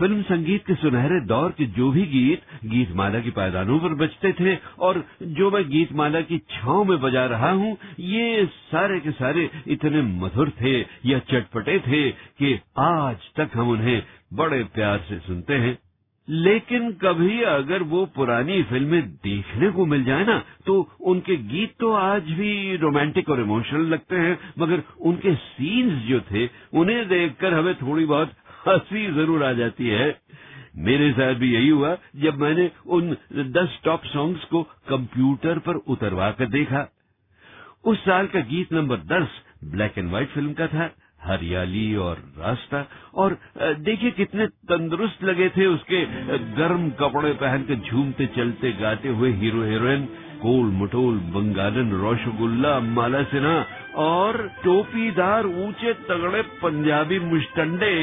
Film संगीत के सुनहरे दौर के जो भी गीत गीतमाला की पायदानों पर बजते थे और जो मैं गीतमाला की छाव में बजा रहा हूँ, ये सारे के सारे इतने मधुर थे, या चटपटे थे कि आज तक हम उन्हें बड़े प्यार से सुनते हैं। लेकिन कभी अगर वो पुरानी फ़िल्में देखने को मिल जाए ना तो उनके गीत तो आज भी रोमांटिक और इमोशनल लगते हैं, मगर उनके सीन्स जो थे, उन्हें देखकर हमें थोड़ी बहुत हँसी ज़रूर आ जाती है। मेरे साथ भी यही हुआ, जब मैंने उन दस टॉप सॉन्ग्स को कंप्यूटर पर उतरवा कर देखा। उस साल का गीत नंबर दस ब्लैक एंड व्हाइट फ़िल्म का था, हरियाली और रास्ता। और देखिए कितने तंदुरुस्त लगे थे उसके गर्म कपड़े पहन के झूमते चलते गाते हुए हीरो हीरोइन कोल मटोल बंगालन रोशगुल्ला माला सिन्हा और टोपीदार ऊँचे तगड़े पंजाबी मुस्टंडे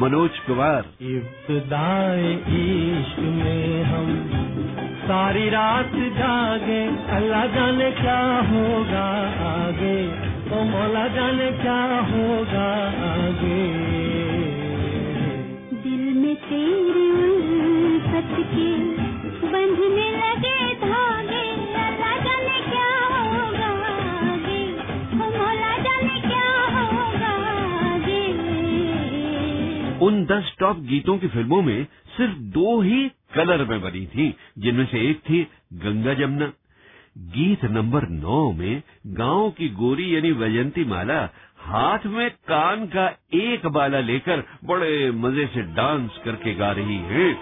मनोज कुमार। इब्तदाए इश्क में हम सारी रात जागे अल्लाह जाने क्या होगा आगे तो मौला जाने क्या होगा आगे। दिल में तेरे उल्फत के बंधने लगे उन दस टॉप गीतों की फ़िल्मों में सिर्फ़ दो ही कलर में बनी थी, जिनमें से एक थी गंगा जमुना। गीत नंबर नौ में गाँव की गोरी यानी वैजंती माला हाथ में कान का एक बाला लेकर बड़े मज़े से डांस करके गा रही है।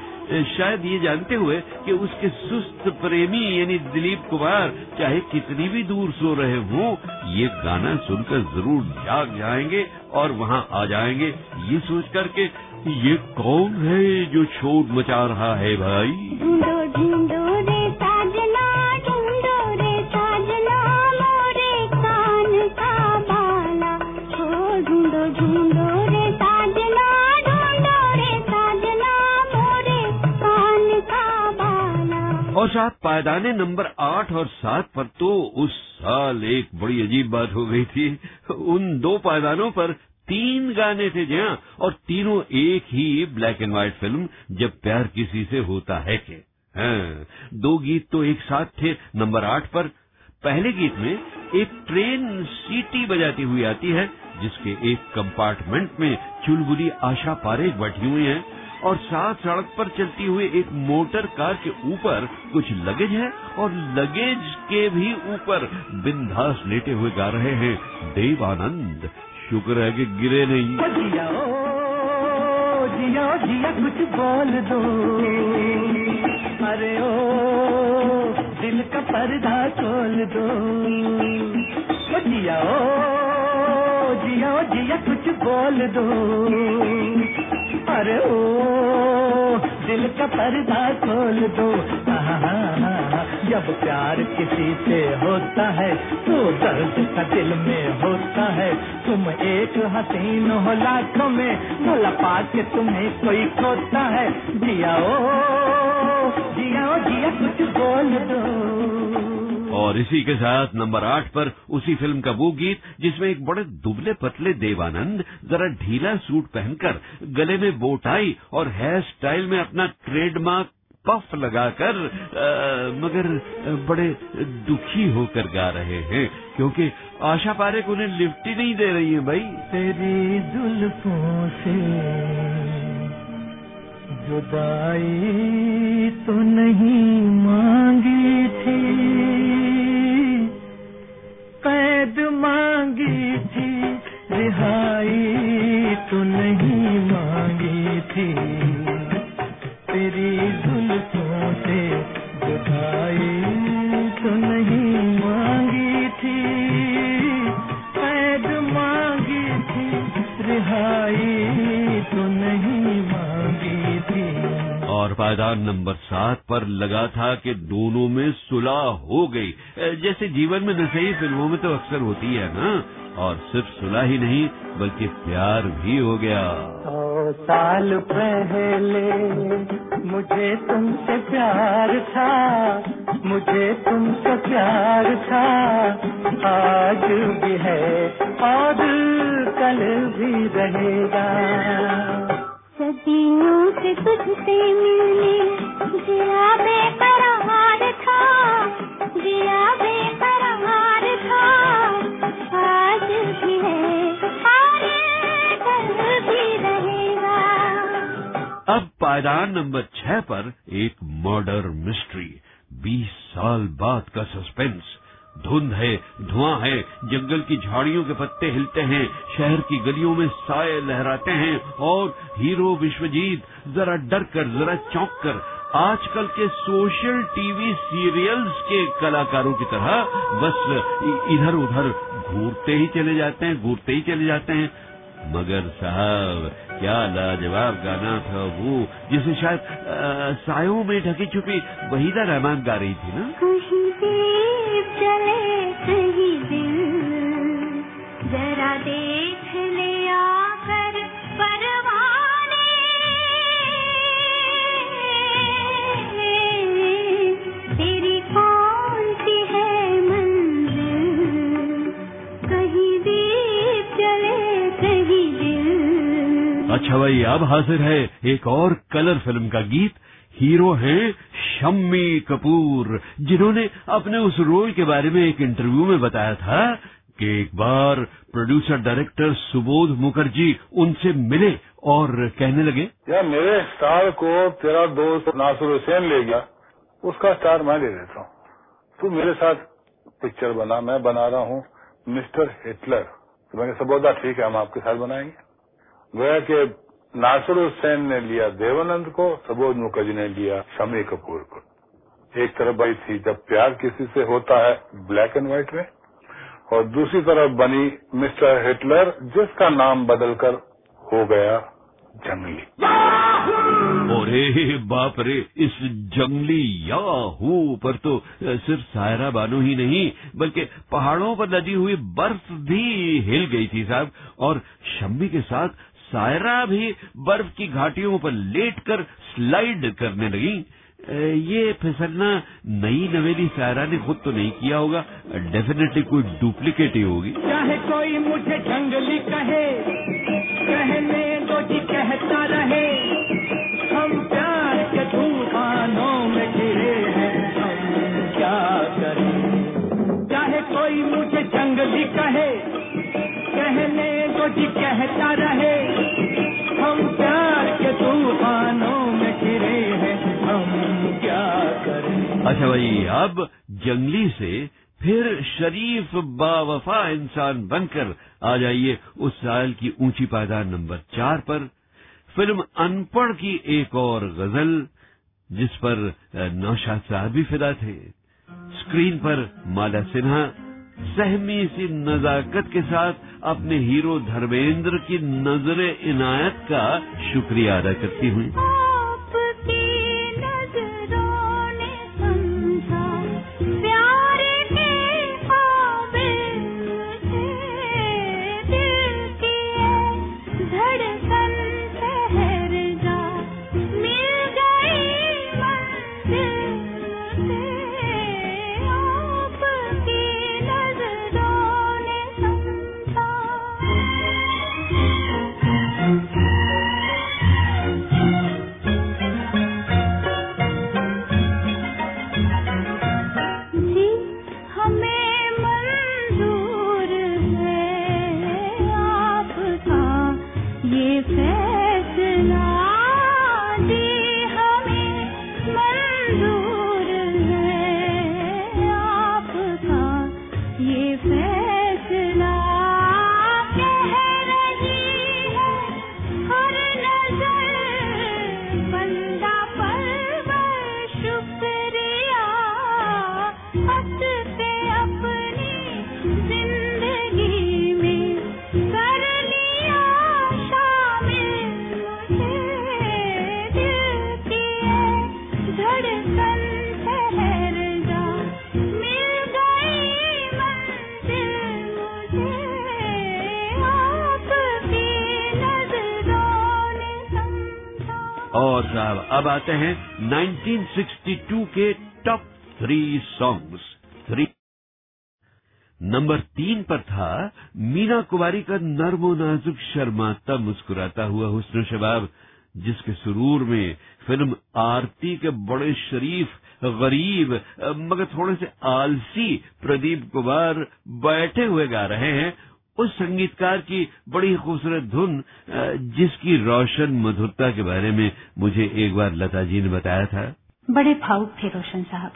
शायद ये जानते हुए कि उसके सुस्त प्रेमी यानी दिलीप कुमार चाहे कितनी भी दूर सो रहे हों, ये गाना सुनकर ज़रूर जाग जाएँगे और वहाँ आ जाएँगे। ये सोच करके ये कौन है जो शोर मचा रहा है भाई? ढूंढो ढूंढो और साथ पायदाने नंबर आठ और सात पर तो उस साल एक बड़ी अजीब बात हो गई थी। उन दो पायदानों पर तीन गाने थे जी हाँ और तीनों एक ही ब्लैक एंड व्हाइट फ़िल्म जब प्यार किसी से होता है के। हाँ, दो गीत तो एक साथ थे नंबर आठ पर। पहले गीत में एक ट्रेन सीटी बजाती हुई आती है जिसके एक कंपार्टमेंट में चुलबुली आशा पारेख बैठी हुई हैं। और साथ सड़क पर चलती हुई एक मोटर कार के ऊपर कुछ लगेज है और लगेज के भी ऊपर बिंदास लेटे हुए गा रहे हैं। देवानंद, शुक्र है कि गिरे नहीं। जिया जिया जिया, कुछ बोल दो। अरे ओ, दिल का पर्दा खोल दो। ओ जिया जिया कुछ बोल दो। अरे ओ, दिल का पर्दा खोल दो। जब प्यार किसी से होता है तो दर्द का दिल में होता है। तुम एक हसीन हो लाखों में भला पाके तुम्हें कोई खोता है। जिया ओ, जिया जिया कुछ बोल दो। और इसी के साथ नंबर आठ पर उसी फ़िल्म का वो गीत जिसमें एक बड़े दुबले पतले देवानंद जरा ढीला सूट पहनकर गले में बोटाई और हेयर स्टाइल में अपना ट्रेडमार्क पफ लगाकर अ, मगर बड़े दुखी होकर गा रहे हैं क्योंकि आशा पारेख उन्हें लिफ्ट ही नहीं दे रही है भाई। तेरी जुल्फों से जुदाई तो नहीं मांगी थी। कैद मांगी थी रिहाई तो नहीं मांगी थी। तेरी धुल से जुदाई पायदान नंबर सात पर लगा था कि दोनों में सुलह हो गई। जैसे जीवन में नशेई फ़िल्मों में तो अक्सर होती है ना? और सिर्फ़ सुलह ही नहीं, बल्कि प्यार भी हो गया। साल पहले मुझे तुमसे प्यार था, मुझे तुमसे प्यार था। आज भी है और कल भी रहेगा। से तुझसे मिलने था, जिया था। आज भी है आगे कल भी रहेगा। अब पायदान नंबर छह पर एक मर्डर मिस्ट्री, बीस साल बाद का सस्पेंस। धुंध है, धुआँ है, जंगल की झाड़ियों के पत्ते हिलते हैं, शहर की गलियों में साए लहराते हैं, और हीरो विश्वजीत जरा डर कर, जरा चौंक कर, आजकल के सोशल टीवी सीरियल्स के कलाकारों की तरह बस इधर उधर घूरते ही चले जाते हैं, घूरते ही चले जाते हैं। मगर साहब क्या लाजवाब गाना था वो, जिसे शायद सायों में ढकी छुपी वहीदा रहमान गा रही थी ना? कहीं चले कहीं दिल, जरा देख ले अच्छा भाई अब हाजिर है एक और कलर फ़िल्म का गीत। हीरो हैं शम्मी कपूर, जिन्होंने अपने उस रोल के बारे में एक इंटरव्यू में बताया था कि एक बार प्रोड्यूसर डायरेक्टर सुबोध मुखर्जी उनसे मिले और कहने लगे यार मेरे स्टार को तेरा दोस्त नासुर हुसैन ले गया, उसका स्टार मैं ले लेता हूँ। तू मेरे साथ पिक्चर बना, मैं बना रहा हूँ, मिस्टर हिटलर। तो मैंने सबोदा ठीक है, हम आपके साथ बनाएँगे। गोया कि नासिर हुसैन ने लिया देवानंद को सबोध मुखर्जी ने लिया शमी कपूर को। एक तरफ़ भाई थी, जब प्यार किसी से होता है ब्लैक एंड व्हाइट में, और दूसरी तरफ़ बनी मिस्टर हिटलर, जिसका नाम बदलकर हो गया जंगली। अरे बाप रे, इस जंगली याहू पर तो सिर्फ़ सायरा बानो ही नहीं, बल्कि पहाड़ों पर लदी हुई बर्फ़ भी हिल गई थी साहब, और शम्मी के साथ सायरा भी बर्फ़ की घाटियों पर लेटकर स्लाइड करने लगी। ये फिसलना नई नवेली सायरा ने खुद तो नहीं किया होगा डेफिनेटली कोई डुप्लीकेट ही होगी। चाहे कोई मुझे जंगली कहे, कहने दो जी कहता रहे। हम प्यार के तूफानों में घिरे हैं, हम क्या करें? चाहे कोई मुझे जंगली कहे, कहने कहता रहे, हम प्यार के तूफानों में हैं, हम क्या करें? अच्छा भाई, अब जंगली से फिर शरीफ बावफा इंसान बनकर आ जाइए उस साल की ऊँची पायदान नंबर चार पर। फ़िल्म अनपढ़ की एक और गज़ल, जिस पर नौशाद साहब भी फिदा थे। स्क्रीन पर माला सिन्हा, सहमी सी नजाकत के साथ अपने हीरो धर्मेंद्र की नज़र इनायत का शुक्रिया अदा करती हुई अब आते हैं 1962 के top three songs three number तीन पर था, मीना कुमारी का नर्मो नाजुक शर्माता मुस्कुराता हुआ हुस्न शबाब, जिसके सुरूर में फ़िल्म आरती के बड़े शरीफ, गरीब, मगर थोड़े से आलसी प्रदीप कुमार बैठे हुए गा रहे हैं। उस संगीतकार की बड़ी खूबसूरत धुन जिसकी रोशन मधुरता के बारे में मुझे एक बार लता जी ने बताया था। बड़े भावुक थे रोशन साहब।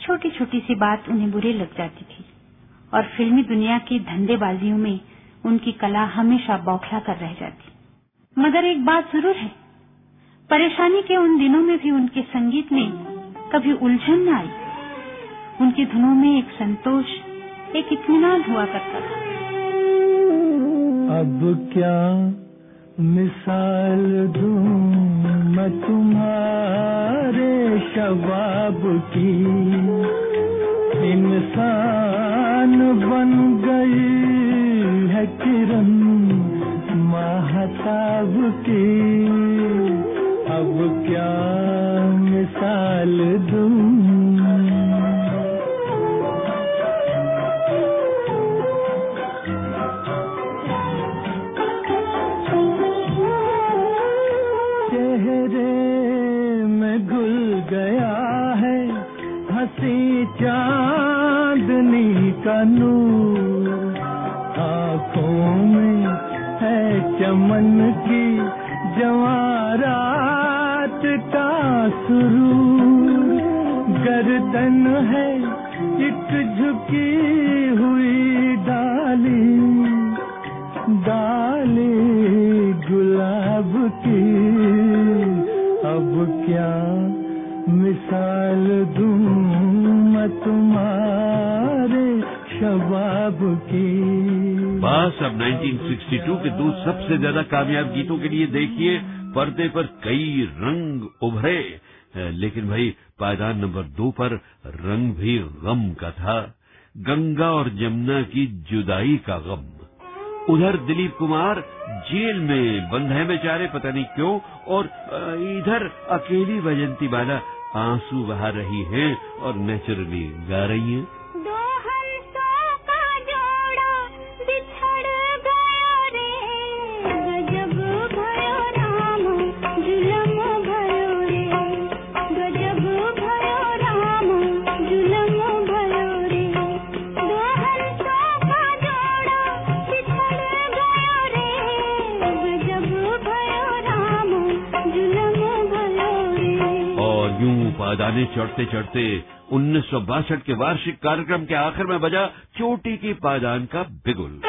छोटी छोटी सी बात उन्हें बुरी लग जाती थी। और फिल्मी दुनिया की धंधेबाजियों में उनकी कला हमेशा बौखला कर रह जाती। मगर एक बात ज़रूर है, परेशानी के उन दिनों में भी उनके संगीत में कभी उलझन न आई। उनकी धुनों में एक संतोष, एक इतमान हुआ करता था। अब क्या मिसाल दूँ मैं तुम्हारे शबाब की? इंसान बन गई है किरण महताब की। अब क्या मिसाल दूँ का नूर आँखों में है चमन की जवारात का सुरूर। गर्दन है एक झुकी हुई डाली। डाली गुलाब की। अब क्या मिसाल दूँ मैं तुम्हारे शबाब की। बस, अब 1962 के दो सबसे ज़्यादा कामयाब गीतों के लिए देखिए, पर्दे पर कई रंग उभरे। लेकिन भाई, पायदान नंबर दो पर रंग भी गम का था। गंगा और जमुना की जुदाई का गम। उधर दिलीप कुमार जेल में बंद है बेचारे, पता नहीं क्यों, और इधर अकेली वजंती बाला आँसू बहा रही हैं और नेचुरली गा रही हैं। पादाने चढ़ते चढ़ते उन्नीस सौ बासठ के वार्षिक कार्यक्रम के आखिर में बजा चोटी की पादान का बिगुल।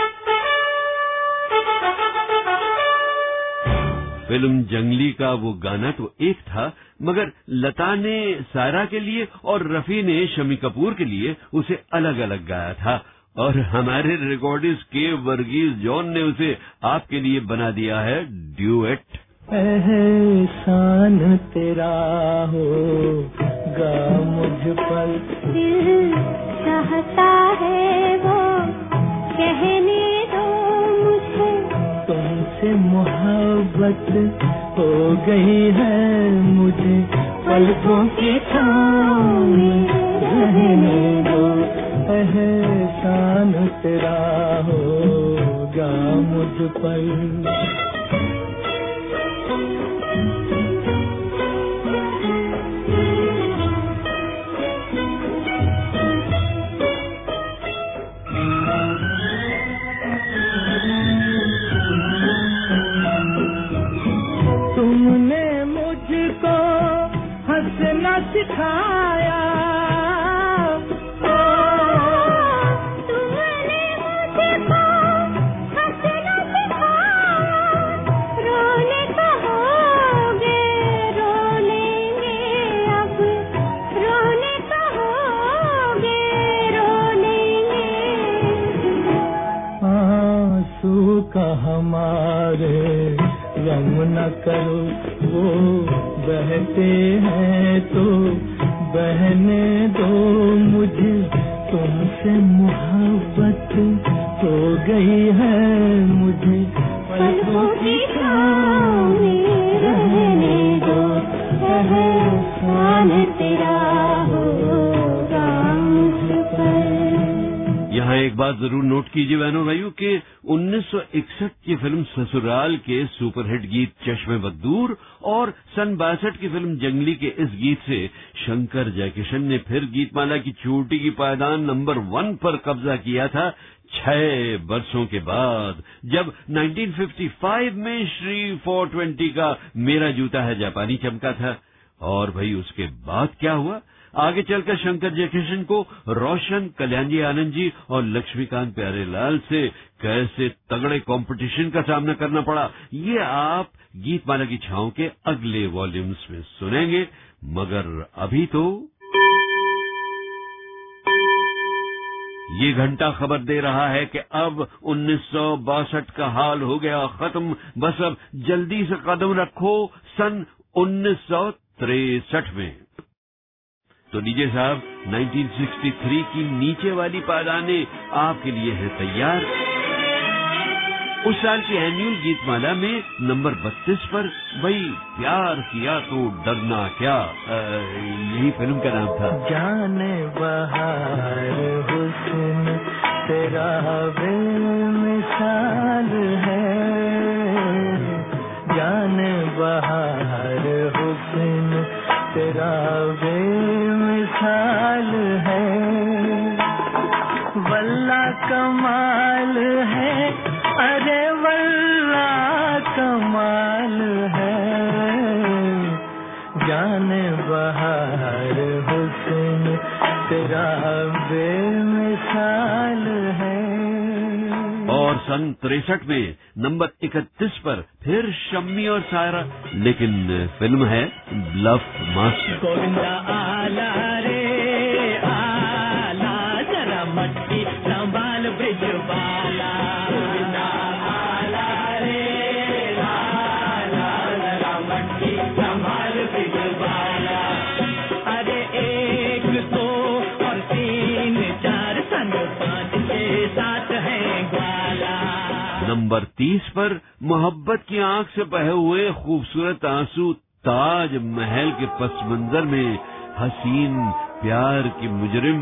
फ़िल्म जंगली का वो गाना तो एक था, मगर लता ने सारा के लिए और रफी ने शमी कपूर के लिए उसे अलग अलग गाया था, और हमारे रिकॉर्डिस्ट के वर्गीज जॉन ने उसे आपके लिए बना दिया है ड्यूएट एहसान तेरा हो गा मुझ पर। दिल चाहता है वो कहने दो मुझे। तुमसे मोहब्बत हो गई है मुझे पलकों की में रहने दो। एहसान तेरा होगा मुझ पर। Thank you. ससुराल के सुपरहिट गीत चश्मे बदूर और सन बासठ की फ़िल्म जंगली के इस गीत से शंकर जयकिशन ने फिर गीतमाला की चोटी की पायदान नंबर वन पर कब्जा किया था छह वर्षों के बाद, जब 1955 में श्री 420 का मेरा जूता है जापानी चमका था। और भाई, उसके बाद क्या हुआ? आगे चलकर शंकर जयकिशन को रोशन कल्याणजी आनंद जी और लक्ष्मीकांत प्यारेलाल से कैसे तगड़े कंपटीशन का सामना करना पड़ा, ये आप गीतमाला की छाओं के अगले वॉल्यूम्स में सुनेंगे। मगर अभी तो ये घंटा खबर दे रहा है कि अब उन्नीस सौ बासठ का हाल हो गया, खत्म। बस अब जल्दी से कदम रखो सन उन्नीस में। तो डीजे साहब 1963 की नीचे वाली पादाने आपके लिए है तैयार। उस साल की एनुअल गीतमाला में नंबर 32 पर वही प्यार किया तो डरना क्या? यही फ़िल्म का नाम था। जाने बहार हुस्न तेरा मिसाल है। जाने बहार हुस्न तेरा बेमिसाल है। वल्ला कमाल है अरे वल्ला कमाल है। जान बहार हुस्न तेरा बेमिसाल है। और सन तिरसठ में नंबर 31 पर फिर शम्मी और सायरा लेकिन फ़िल्म है ब्लफ मास्टर गोविंदा आला रे नंबर 30 पर मोहब्बत की आँख से बहे हुए खूबसूरत आँसू ताज महल के पस मंजर में हसीन प्यार की मुजरिम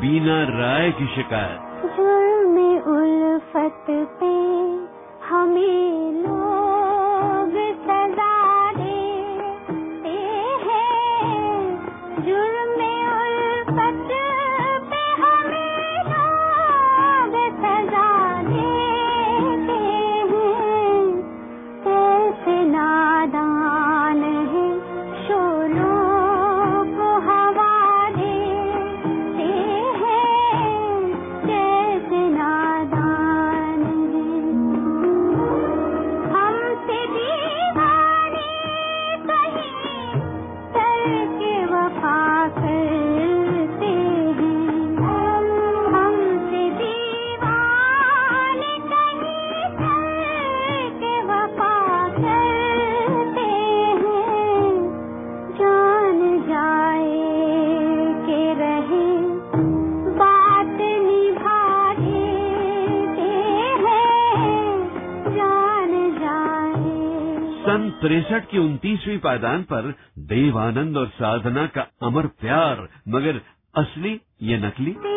बीना राय की शिकायत। जुल्म उल्फत पे हमें तिरसठ की उनतीसवीं पायदान पर देवानंद और साधना का अमर प्यार, मगर असली ये नकली?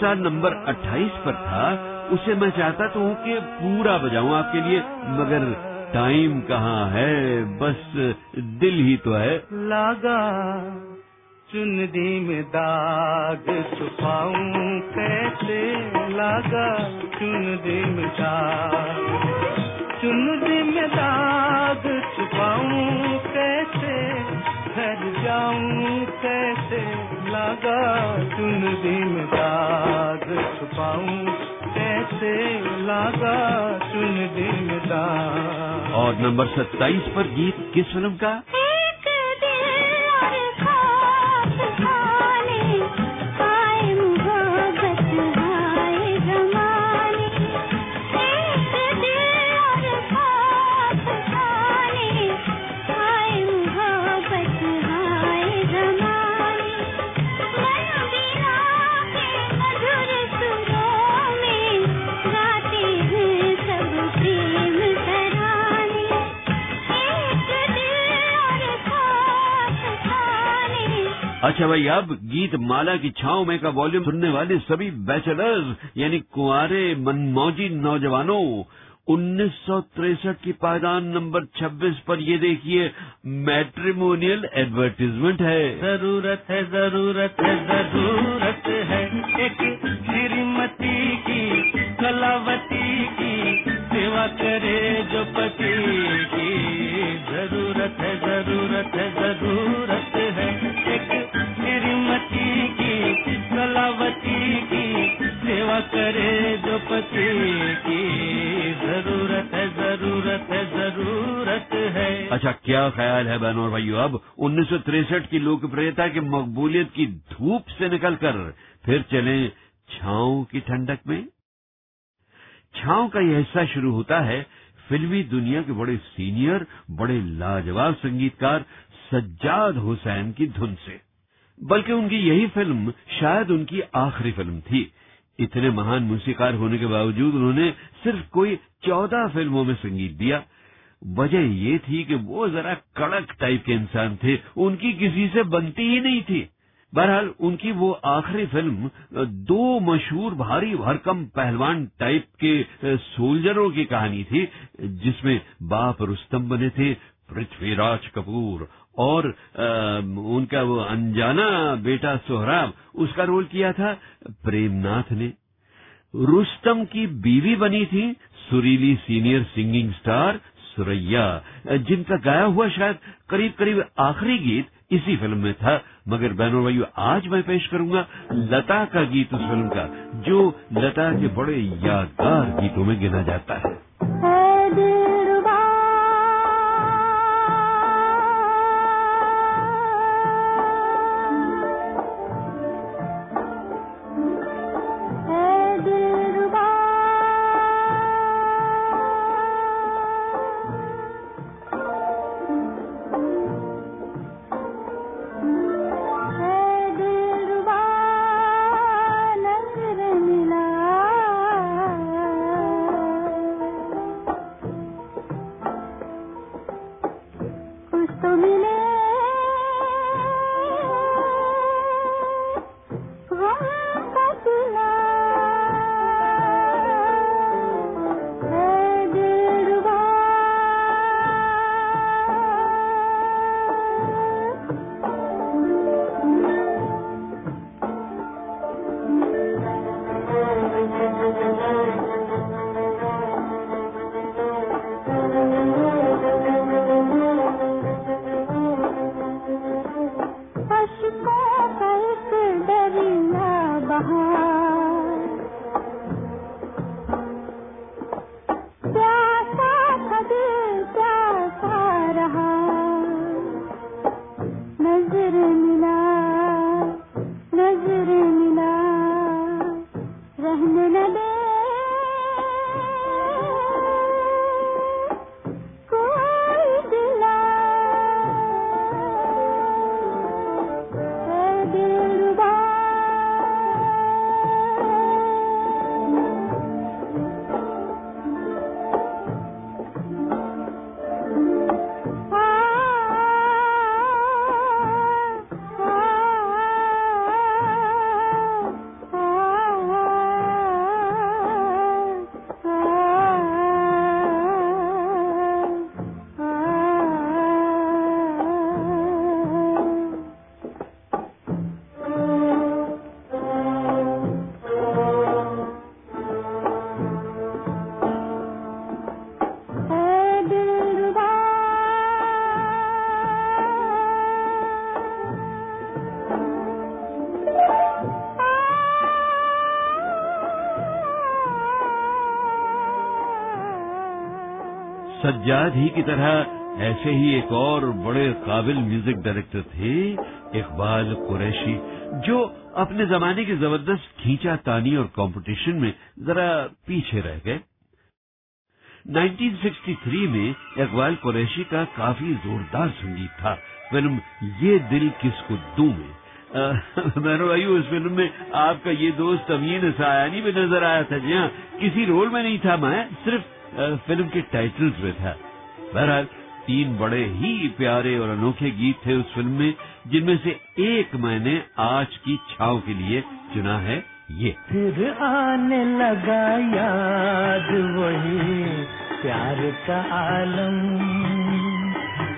तुस्सा नंबर 28 पर था। उसे मैं चाहता तो हूँ कि पूरा बजाऊं आपके लिए, मगर टाइम कहाँ है? बस दिल ही तो है। लागा चुनरी में दाग, छुपाऊं कैसे? लागा चुनरी में दाग चुनरी में दाग, छुपाऊं कैसे? घर जाऊँ कैसे? लागा चुनरी दिन दाग छुपाऊं कैसे लागा चुनरी दिन दाग। और नंबर 27 पर गीत किस फ़िल्म का? अच्छा भाई अब गीत माला की छाव में का वॉल्यूम सुनने वाले सभी बैचलर्स, यानी कुंवारे, मनमौजी नौजवानों, उन्नीस की पायदान नंबर 26 पर ये देखिए मैट्रिमोनियल एडवर्टीजमेंट है। ज़रूरत है ज़रूरत है ज़रूरत है। एक श्रीमती की, कलावती की, सेवा करे जो पति की। ज़रूरत है ज़रूरत है, ज़रूरत कलावती की सेवा करे जो पति की। ज़रूरत है ज़रूरत है ज़रूरत है। अच्छा क्या ख्याल है बहनों भाइयों? अब उन्नीस की लोकप्रियता की मकबूलियत की धूप से निकलकर फिर चलें छाँव की ठंडक में। छाँव का यह हिस्सा शुरू होता है फिल्मी दुनिया के बड़े सीनियर, बड़े लाजवाब संगीतकार सज्जाद हुसैन की धुन से। बल्कि उनकी यही फ़िल्म शायद उनकी आखिरी फ़िल्म थी। इतने महान मूसीकार होने के बावजूद उन्होंने सिर्फ़ कोई चौदह फ़िल्मों में संगीत दिया। वजह ये थी कि वो जरा कड़क टाइप के इंसान थे। उनकी किसी से बनती ही नहीं थी। बहरहाल, उनकी वो आखिरी फ़िल्म, दो मशहूर भारी भरकम पहलवान टाइप के सोल्जरों की कहानी थी, जिसमें बाप रुस्तम बने थे, पृथ्वीराज कपूर और आ, उनका वो अनजाना बेटा सोहराब उसका रोल किया था प्रेमनाथ ने। रुस्तम की बीवी बनी थी सुरीली सीनियर सिंगिंग स्टार सुरैया जिनका गाया हुआ शायद करीब करीब आखिरी गीत इसी फ़िल्म में था। मगर बहनों भाइयों आज मैं पेश करूँगा लता का गीत उस फ़िल्म का जो लता के बड़े यादगार गीतों में गिना जाता है। सज्जाद ही की तरह ऐसे ही एक और बड़े काबिल म्यूज़िक डायरेक्टर थे इकबाल कुरैशी, जो अपने जमाने की ज़बरदस्त खींचा तानी और कंपटीशन में जरा पीछे रह गए। 1963 में इकबाल कुरैशी का काफ़ी जोरदार संगीत था। फ़िल्म ये दिल किसको दू में मैंने भाई, उस फ़िल्म में आपका ये दोस्त अमीन सायानी भी नज़र आया था। जी हाँ किसी रोल में नहीं था मैं, सिर्फ़ फ़िल्म के टाइटल्स में था। बहरहाल, तीन बड़े ही प्यारे और अनोखे गीत थे उस फ़िल्म में, जिनमें से एक मैंने आज की छाव के लिए चुना है ये। फिर आने लगा याद वही, प्यार का आलम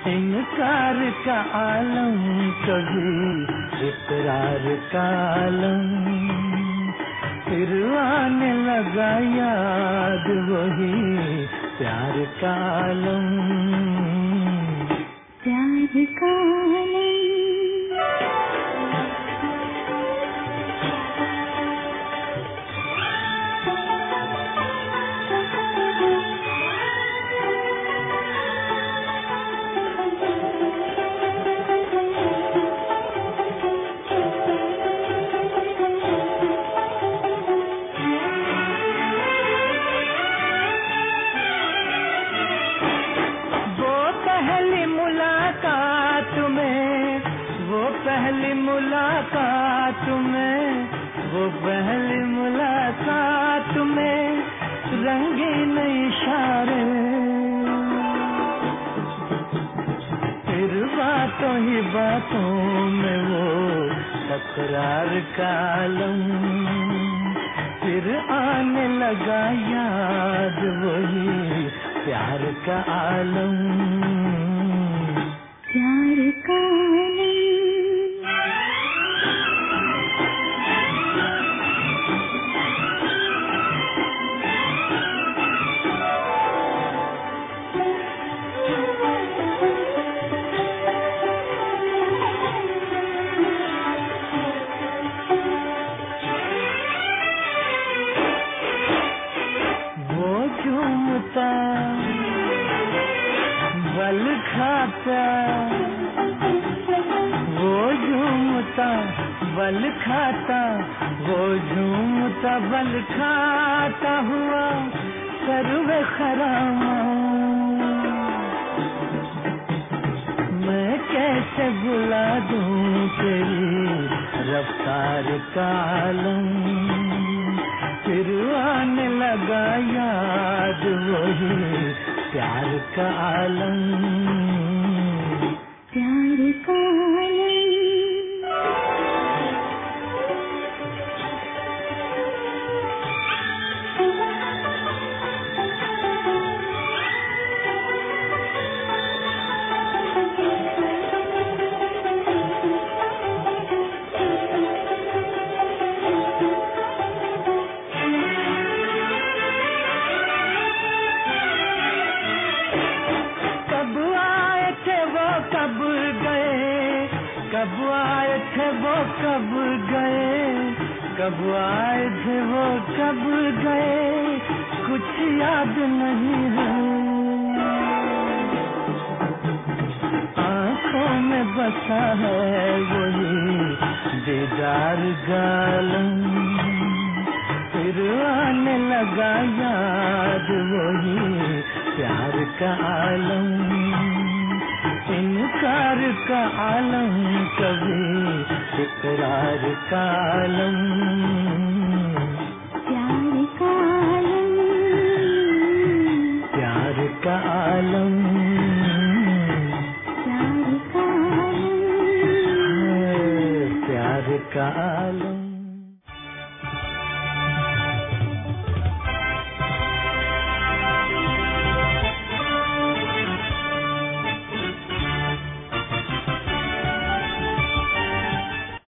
इनकार का आलम, कभी इकरार का आलम। फिर आने लगा याद वही प्यार का आलम। प्यार का तकरार कालम। फिर आने लगा याद वही प्यार का आलम। झूमता खाता हुआ सर्व खरामा मैं कैसे बुला दूँ तेरी रफ्तार कालम? फिर आने लगा याद वही प्यार का आलम। कब आए थे वो, कब गए, कुछ याद नहीं है। आँखों में बसा है वही दीदार गालम फिर आने लगा याद वही प्यार का आलम। इनकार का आलम कभी इकरार का आलम।